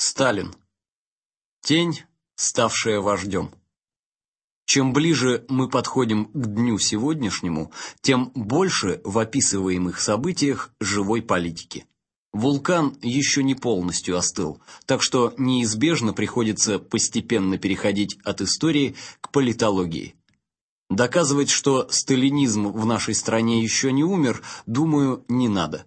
Сталин. Тень, ставшая вождем. Чем ближе мы подходим к дню сегодняшнему, тем больше в описываемых событиях живой политики. Вулкан еще не полностью остыл, так что неизбежно приходится постепенно переходить от истории к политологии. Доказывать, что сталинизм в нашей стране еще не умер, думаю, не надо.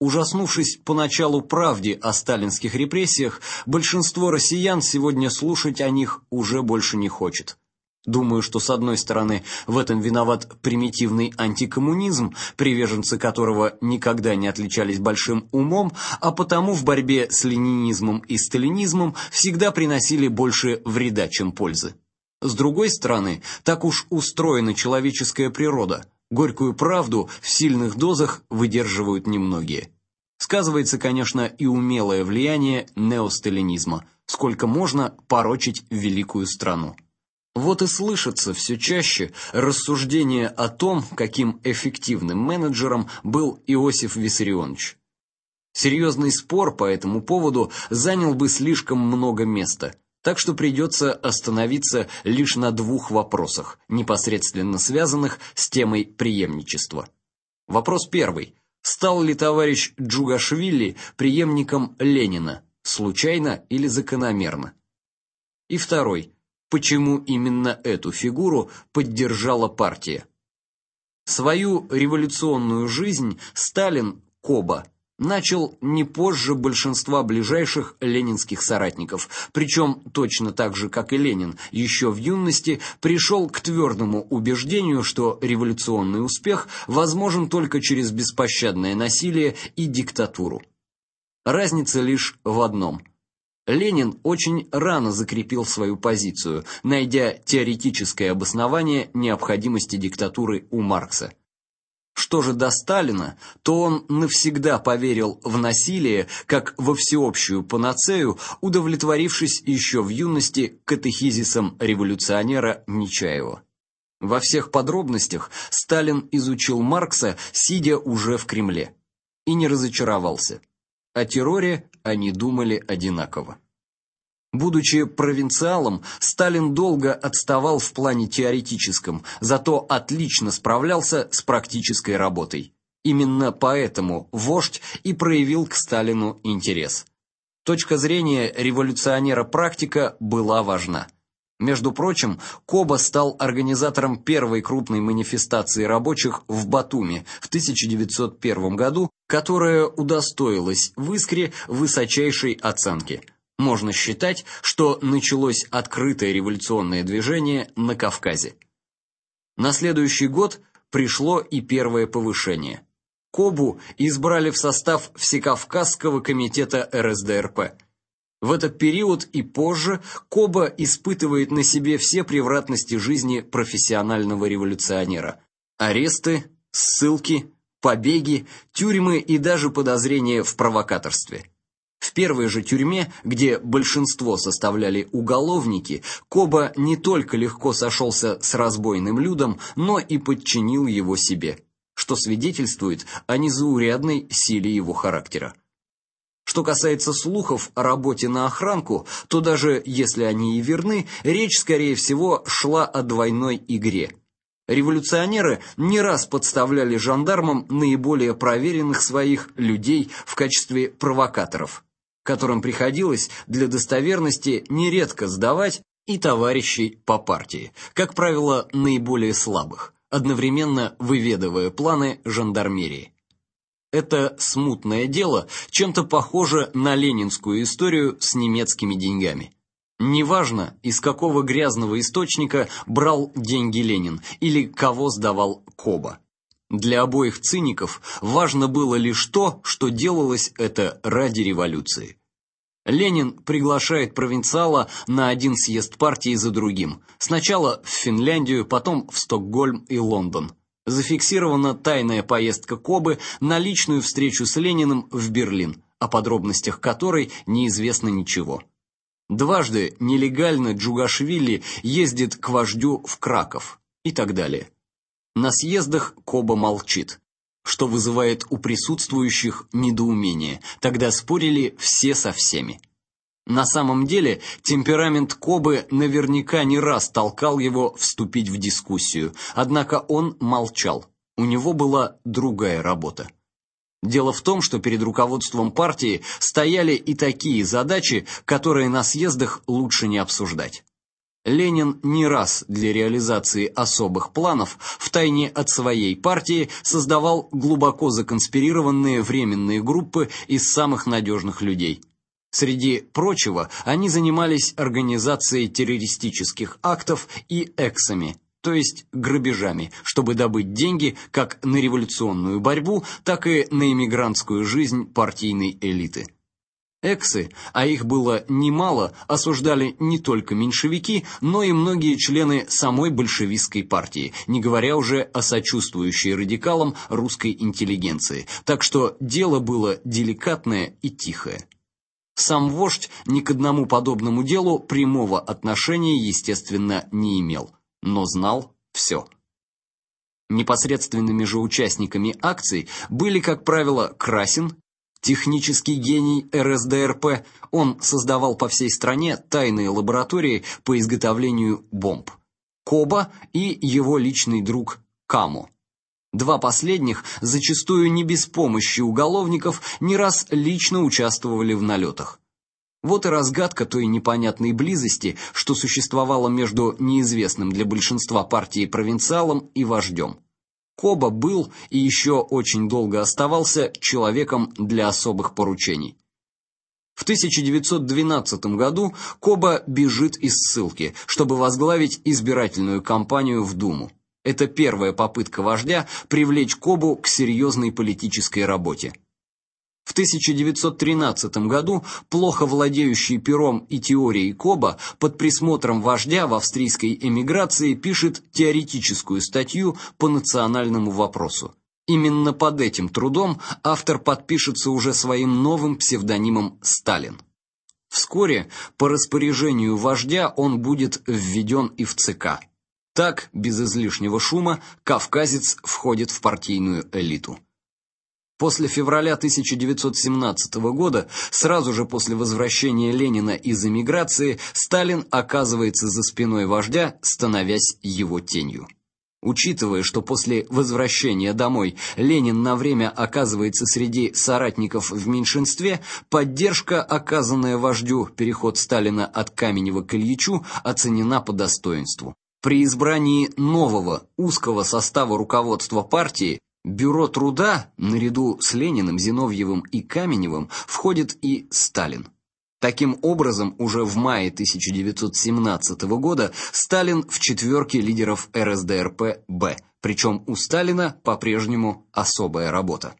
Ужаснувшись поначалу правде о сталинских репрессиях, большинство россиян сегодня слушать о них уже больше не хочет. Думаю, что с одной стороны в этом виноват примитивный антикоммунизм, приверженцы которого никогда не отличались большим умом, а потому в борьбе с ленинизмом и сталинизмом всегда приносили больше вреда, чем пользы. С другой стороны, так уж устроена человеческая природа. Горькую правду в сильных дозах выдерживают немногие. Сказывается, конечно, и умелое влияние неосталинизма, сколько можно порочить великую страну. Вот и слышится все чаще рассуждение о том, каким эффективным менеджером был Иосиф Виссарионович. Серьезный спор по этому поводу занял бы слишком много места, так что придется остановиться лишь на двух вопросах, непосредственно связанных с темой преемничества. Вопрос первый: Стал ли товарищ Джугашвили преемником Ленина, случайно или закономерно? И второй: почему именно эту фигуру поддержала партия? Свою революционную жизнь Сталин Коба начал не позже большинства ближайших ленинских соратников, причем точно так же, как и Ленин, еще в юности пришел к твердому убеждению, что революционный успех возможен только через беспощадное насилие и диктатуру. Разница лишь в одном. Ленин очень рано закрепил свою позицию, найдя теоретическое обоснование необходимости диктатуры у Маркса. Что же до Сталина, то он навсегда поверил в насилие как во всеобщую панацею, удовлетворившись еще в юности катехизисом революционера Нечаева. Во всех подробностях Сталин изучил Маркса, сидя уже в Кремле, и не разочаровался. О терроре они думали одинаково. Будучи провинциалом, Сталин долго отставал в плане теоретическом, зато отлично справлялся с практической работой. Именно поэтому вождь и проявил к Сталину интерес. Точка зрения революционера-практика была важна. Между прочим, Коба стал организатором первой крупной манифестации рабочих в Батуми в 1901 году, которая удостоилась в Искре высочайшей оценки – можно считать, что началось открытое революционное движение на Кавказе. На следующий год пришло и первое повышение. Кобу избрали в состав Всекавказского комитета РСДРП. В этот период и позже Коба испытывает на себе все превратности жизни профессионального революционера: аресты, ссылки, побеги, тюрьмы и даже подозрения в провокаторстве. В первой же тюрьме, где большинство составляли уголовники, Коба не только легко сошелся с разбойным людом, но и подчинил его себе, что свидетельствует о незаурядной силе его характера. Что касается слухов о работе на охранку, то даже если они и верны, речь скорее всего шла о двойной игре. Революционеры не раз подставляли жандармам наиболее проверенных своих людей в качестве провокаторов которым приходилось для достоверности нередко сдавать и товарищей по партии, как правило, наиболее слабых, одновременно выведывая планы жандармерии. Это смутное дело чем-то похоже на ленинскую историю с немецкими деньгами. Неважно, из какого грязного источника брал деньги Ленин или кого сдавал Коба. Для обоих циников важно было лишь то, что делалось это ради революции. Ленин приглашает провинциала на один съезд партии за другим. Сначала в Финляндию, потом в Стокгольм и Лондон. Зафиксирована тайная поездка Кобы на личную встречу с Лениным в Берлин, о подробностях которой неизвестно ничего. Дважды нелегально Джугашвили ездит к вождю в Краков и так далее. На съездах Коба молчит, что вызывает у присутствующих недоумение. Тогда спорили все со всеми. На самом деле, темперамент Кобы наверняка не раз толкал его вступить в дискуссию, однако он молчал. У него была другая работа. Дело в том, что перед руководством партии стояли и такие задачи, которые на съездах лучше не обсуждать. Ленин не раз для реализации особых планов в тайне от своей партии создавал глубоко законспирированные временные группы из самых надежных людей. Среди прочего, они занимались организацией террористических актов и эксами, то есть грабежами, чтобы добыть деньги как на революционную борьбу, так и на эмигрантскую жизнь партийной элиты. Эксы, а их было немало, осуждали не только меньшевики, но и многие члены самой большевистской партии, не говоря уже о сочувствующей радикалам русской интеллигенции. Так что дело было деликатное и тихое. Сам вождь ни к одному подобному делу прямого отношения, естественно, не имел, но знал все. Непосредственными же участниками акций были, как правило, Красин, технический гений РСДРП, он создавал по всей стране тайные лаборатории по изготовлению бомб. Коба и его личный друг Камо. Два последних, зачастую не без помощи уголовников, не раз лично участвовали в налетах. Вот и разгадка той непонятной близости, что существовала между неизвестным для большинства партии провинциалом и вождем. Коба был и еще очень долго оставался человеком для особых поручений. В 1912 году Коба бежит из ссылки, чтобы возглавить избирательную кампанию в Думу. Это первая попытка вождя привлечь Кобу к серьезной политической работе. В 1913 году плохо владеющий пером и теорией Коба под присмотром вождя в австрийской эмиграции пишет теоретическую статью по национальному вопросу. Именно под этим трудом автор подпишется уже своим новым псевдонимом Сталин. Вскоре по распоряжению вождя он будет введен и в ЦК. Так, без излишнего шума, кавказец входит в партийную элиту. После февраля 1917 года, сразу же после возвращения Ленина из эмиграции, Сталин оказывается за спиной вождя, становясь его тенью. Учитывая, что после возвращения домой Ленин на время оказывается среди соратников в меньшинстве, поддержка, оказанная вождю, переход Сталина от Каменева к Ильичу, оценена по достоинству. При избрании нового узкого состава руководства партии Бюро труда наряду с Лениным, Зиновьевым и Каменевым входит и Сталин. Таким образом, уже в мае 1917 года Сталин в четверке лидеров РСДРП-Б, причем у Сталина по-прежнему особая работа.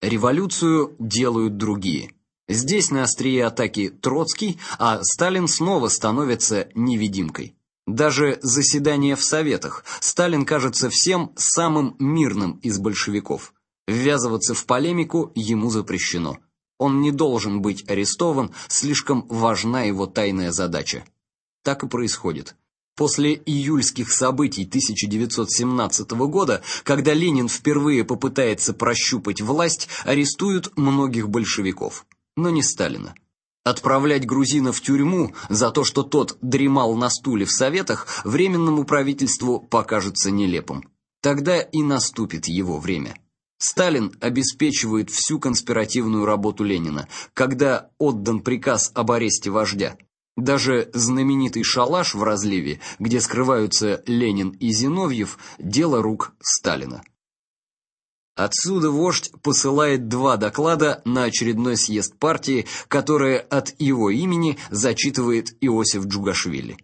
Революцию делают другие. Здесь на острие атаки Троцкий, а Сталин снова становится невидимкой. Даже заседания в советах Сталин кажется всем самым мирным из большевиков. Ввязываться в полемику ему запрещено. Он не должен быть арестован, слишком важна его тайная задача. Так и происходит. После июльских событий 1917 года, когда Ленин впервые попытается прощупать власть, арестуют многих большевиков, но не Сталина. Отправлять грузина в тюрьму за то, что тот дремал на стуле в советах, временному правительству покажется нелепым. Тогда и наступит его время. Сталин обеспечивает всю конспиративную работу Ленина, когда отдан приказ об аресте вождя. Даже знаменитый шалаш в разливе, где скрываются Ленин и Зиновьев, дело рук Сталина. Отсюда вождь посылает два доклада на очередной съезд партии, которые от его имени зачитывает Иосиф Джугашвили.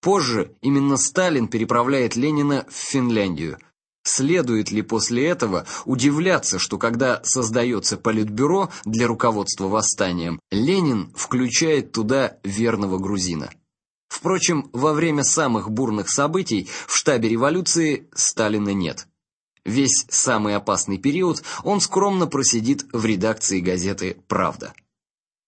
Позже именно Сталин переправляет Ленина в Финляндию. Следует ли после этого удивляться, что когда создается политбюро для руководства восстанием, Ленин включает туда верного грузина? Впрочем, во время самых бурных событий в штабе революции Сталина нет. Весь самый опасный период он скромно просидит в редакции газеты Правда.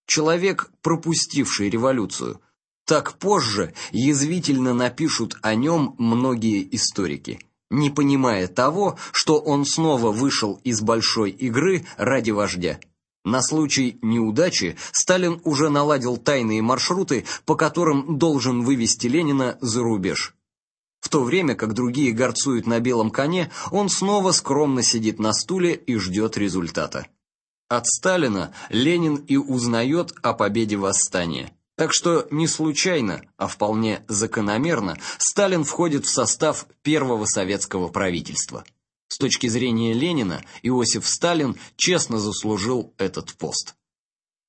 Человек, пропустивший революцию. Так позже язвительно напишут о нем многие историки, не понимая того, что он снова вышел из большой игры ради вождя. На случай неудачи Сталин уже наладил тайные маршруты, по которым должен вывести Ленина за рубеж. В то время как другие горцуют на белом коне, он снова скромно сидит на стуле и ждет результата. От Сталина Ленин и узнает о победе восстания. Так что не случайно, а вполне закономерно Сталин входит в состав первого советского правительства. С точки зрения Ленина, Иосиф Сталин честно заслужил этот пост.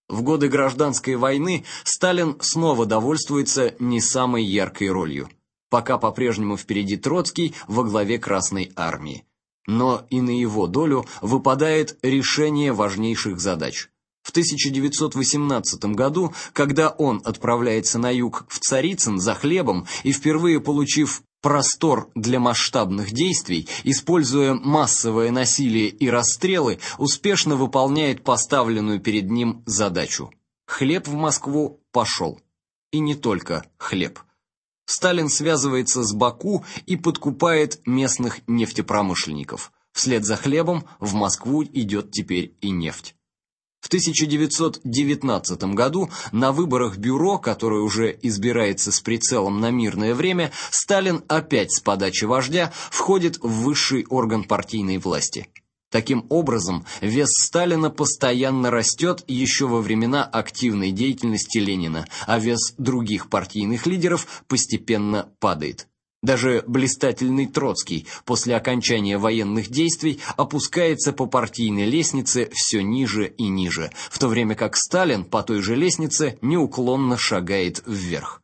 В годы гражданской войны Сталин снова довольствуется не самой яркой ролью. Пока по-прежнему впереди Троцкий во главе Красной армии. Но и на его долю выпадает решение важнейших задач. В 1918 году, когда он отправляется на юг в Царицын за хлебом и впервые получив простор для масштабных действий, используя массовое насилие и расстрелы, успешно выполняет поставленную перед ним задачу. Хлеб в Москву пошел. И не только хлеб. Сталин связывается с Баку и подкупает местных нефтепромышленников. Вслед за хлебом в Москву идет теперь и нефть. В 1919 году на выборах бюро, которое уже избирается с прицелом на мирное время, Сталин опять с подачи вождя входит в высший орган партийной власти. Таким образом, вес Сталина постоянно растет еще во времена активной деятельности Ленина, а вес других партийных лидеров постепенно падает. Даже блистательный Троцкий после окончания военных действий опускается по партийной лестнице все ниже и ниже, в то время как Сталин по той же лестнице неуклонно шагает вверх.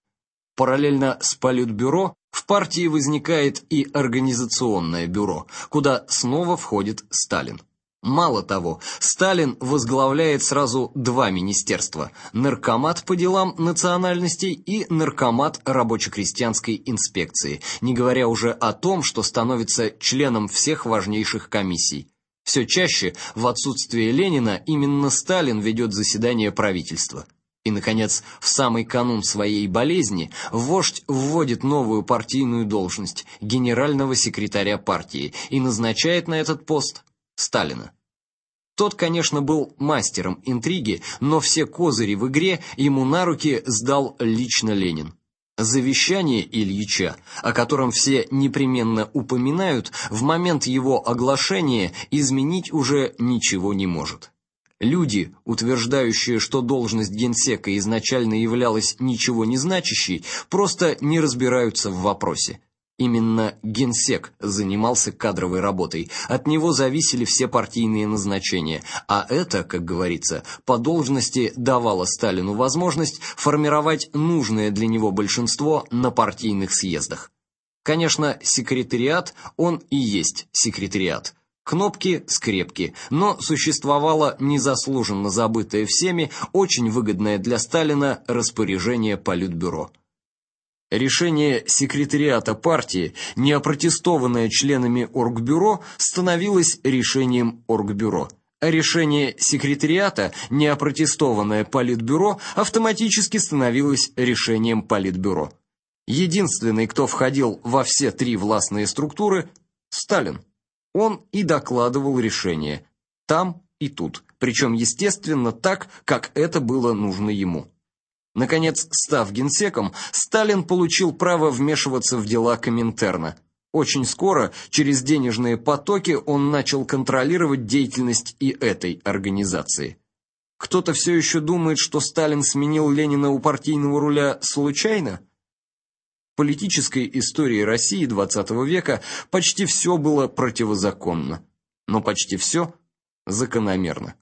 Параллельно с политбюро в партии возникает и организационное бюро, куда снова входит Сталин. Мало того, Сталин возглавляет сразу два министерства: Наркомат по делам национальностей и Наркомат рабоче-крестьянской инспекции, не говоря уже о том, что становится членом всех важнейших комиссий. Все чаще в отсутствие Ленина именно Сталин ведет заседания правительства. И наконец, в самый канун своей болезни вождь вводит новую партийную должность генерального секретаря партии и назначает на этот пост Сталина. Тот, конечно, был мастером интриги, но все козыри в игре ему на руки сдал лично Ленин. Завещание Ильича, о котором все непременно упоминают, в момент его оглашения изменить уже ничего не может. Люди, утверждающие, что должность генсека изначально являлась ничего не значащей, просто не разбираются в вопросе. Именно генсек занимался кадровой работой. От него зависели все партийные назначения, а это, как говорится, по должности давало Сталину возможность формировать нужное для него большинство на партийных съездах. Конечно, секретариат он и есть секретариат. Кнопки, скрепки, но существовало незаслуженно забытое всеми, очень выгодное для Сталина распоряжение политбюро. Решение секретариата партии, не опротестованное членами оргбюро, становилось решением оргбюро. А решение секретариата, не опротестованное политбюро, автоматически становилось решением политбюро. Единственный, кто входил во все три властные структуры Сталин. Он и докладывал решение там и тут, причем естественно так, как это было нужно ему. Наконец, став генсеком, Сталин получил право вмешиваться в дела Коминтерна. Очень скоро, через денежные потоки, он начал контролировать деятельность и этой организации. Кто-то все еще думает, что Сталин сменил Ленина у партийного руля случайно? Политической истории России XX века почти все было противозаконно, но почти все закономерно.